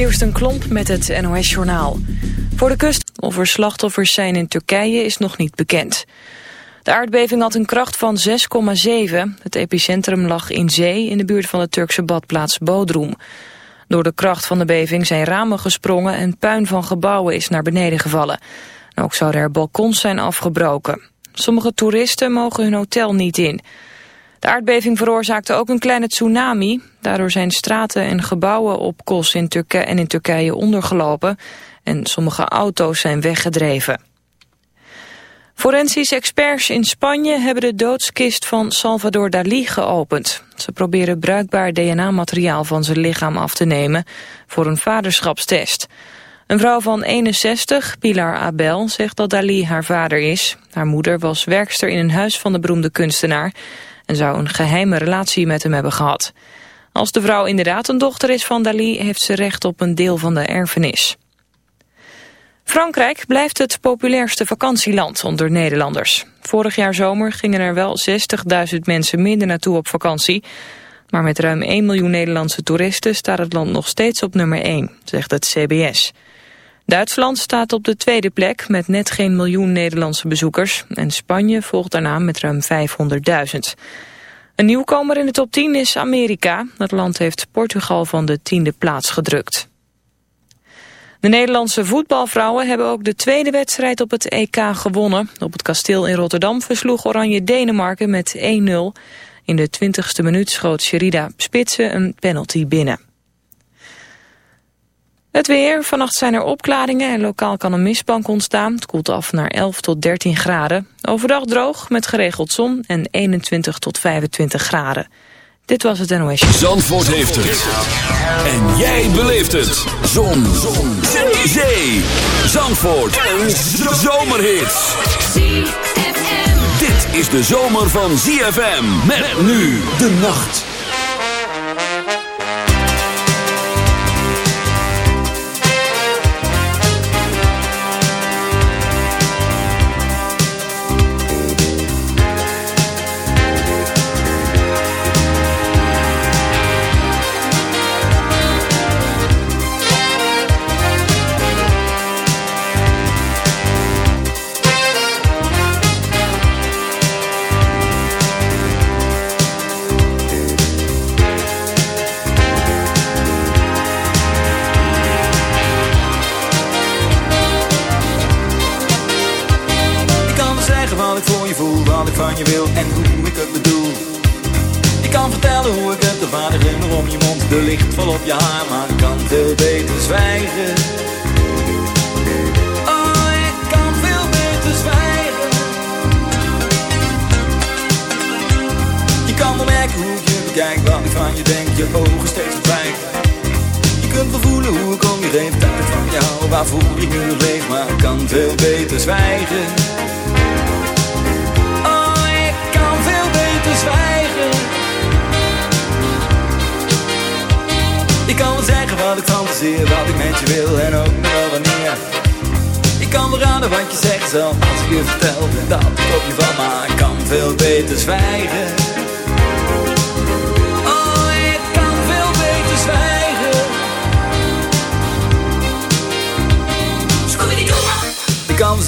Kirsten Klomp met het NOS-journaal. Voor de kust of er slachtoffers zijn in Turkije is nog niet bekend. De aardbeving had een kracht van 6,7. Het epicentrum lag in zee in de buurt van de Turkse badplaats Bodrum. Door de kracht van de beving zijn ramen gesprongen en puin van gebouwen is naar beneden gevallen. Ook zouden er balkons zijn afgebroken. Sommige toeristen mogen hun hotel niet in. De aardbeving veroorzaakte ook een kleine tsunami. Daardoor zijn straten en gebouwen op Kos in en in Turkije ondergelopen. En sommige auto's zijn weggedreven. Forensisch experts in Spanje hebben de doodskist van Salvador Dali geopend. Ze proberen bruikbaar DNA-materiaal van zijn lichaam af te nemen voor een vaderschapstest. Een vrouw van 61, Pilar Abel, zegt dat Dali haar vader is. Haar moeder was werkster in een huis van de beroemde kunstenaar en zou een geheime relatie met hem hebben gehad. Als de vrouw inderdaad een dochter is van Dali, heeft ze recht op een deel van de erfenis. Frankrijk blijft het populairste vakantieland onder Nederlanders. Vorig jaar zomer gingen er wel 60.000 mensen minder naartoe op vakantie. Maar met ruim 1 miljoen Nederlandse toeristen staat het land nog steeds op nummer 1, zegt het CBS. Duitsland staat op de tweede plek met net geen miljoen Nederlandse bezoekers. En Spanje volgt daarna met ruim 500.000. Een nieuwkomer in de top 10 is Amerika. Dat land heeft Portugal van de tiende plaats gedrukt. De Nederlandse voetbalvrouwen hebben ook de tweede wedstrijd op het EK gewonnen. Op het kasteel in Rotterdam versloeg Oranje Denemarken met 1-0. In de 20ste minuut schoot Sherida Spitsen een penalty binnen. Het weer. Vannacht zijn er opklaringen en lokaal kan een mistbank ontstaan. Het koelt af naar 11 tot 13 graden. Overdag droog met geregeld zon en 21 tot 25 graden. Dit was het NOS. Zandvoort heeft het. En jij beleeft het. Zon. zon. Zee. Zandvoort. Een zomerhit. Dit is de zomer van ZFM. Met nu de nacht. Waarvoor ik nu leef, maar ik kan veel beter zwijgen. Ik kan wel zeggen wat ik fantaseer, wat ik met je wil en ook nog wel wanneer. Ik kan raden wat je zegt zelf als ik je vertel dat ik je van, maar kan veel beter zwijgen.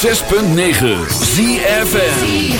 106.9 ZFN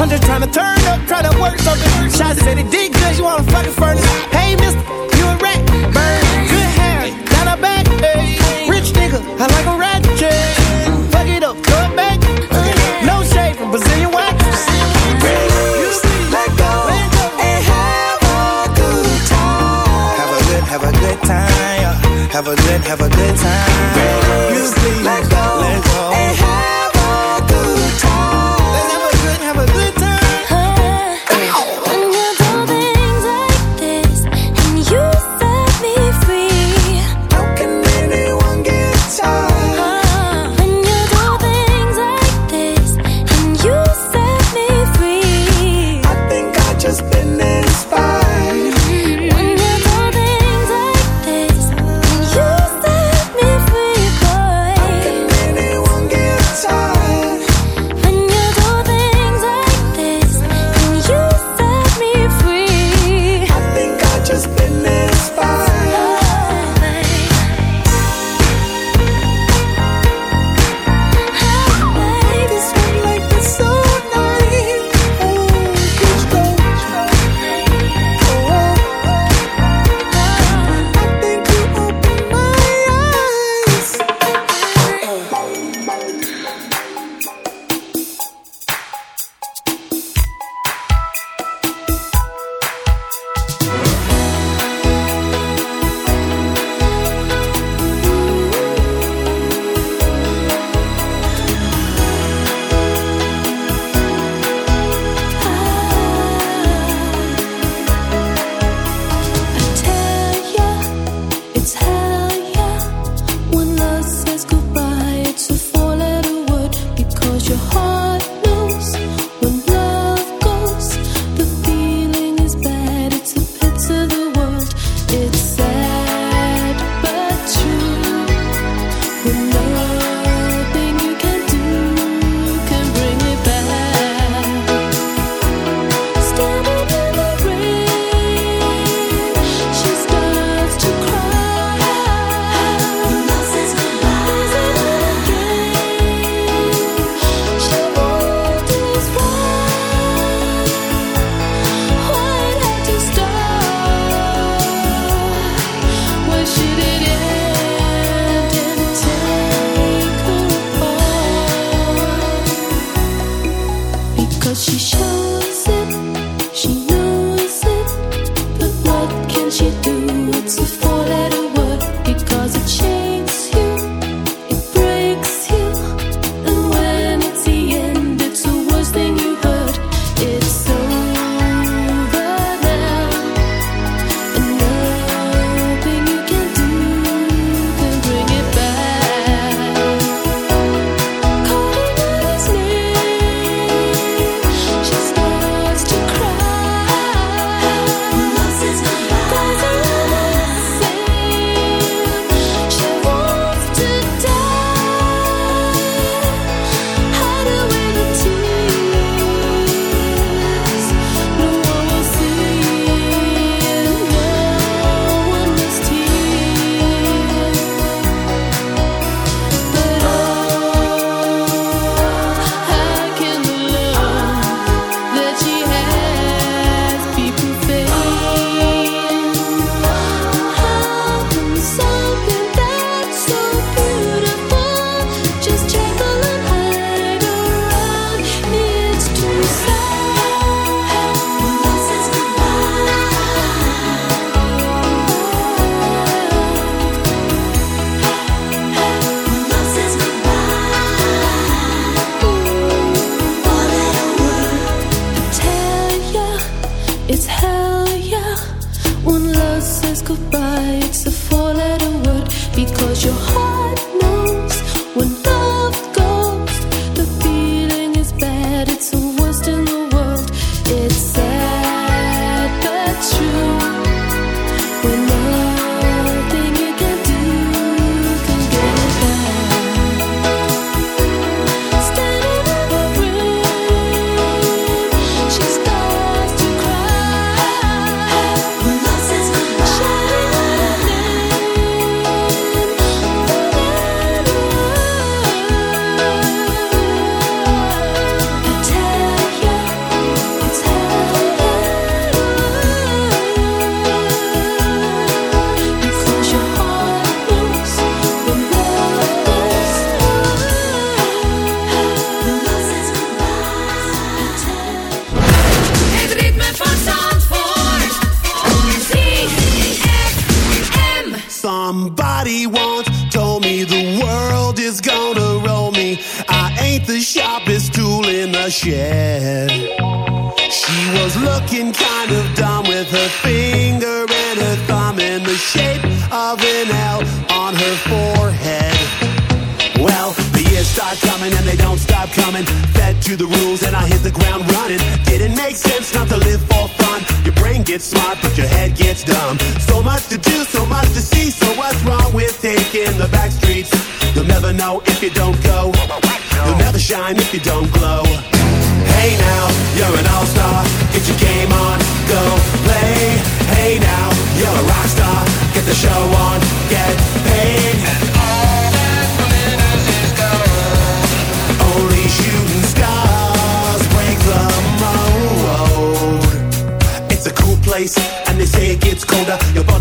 I'm just trying to turn up, try to work something. Shots said it did good, you wanna fucking furnace. Hey, mister, you a rat. Burn, good hair, down her back. Hey. Rich nigga, I like a rat. Fuck it up, throw it back. No shade from Brazilian wax. You see, let go and have a good, time. have a good have a good time. Music, let go, let go.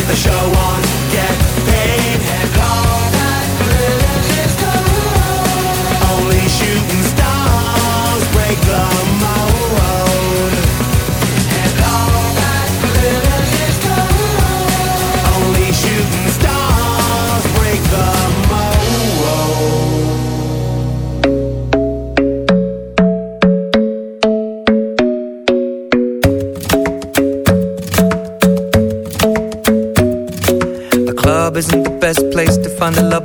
get the show on, get paid.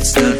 let's not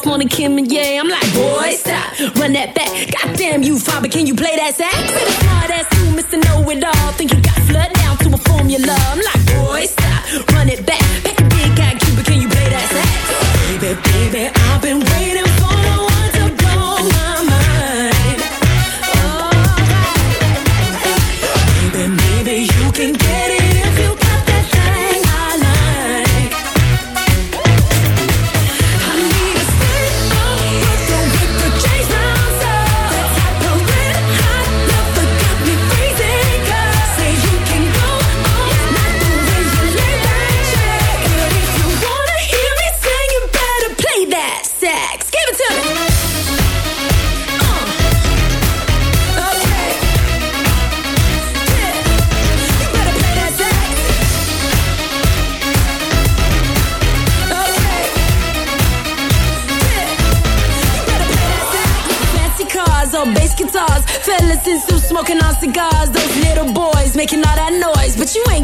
off on a Kim and Ye. I'm like, boy, stop, run that back. Goddamn you, father, can you play that sax? With a hard ass you, Mr. Know It All. Think you got flood down to a formula. I'm like, boy, stop, run it back. Pack a big guy, Cuba, can you play that sax? Baby, baby, I've been waiting.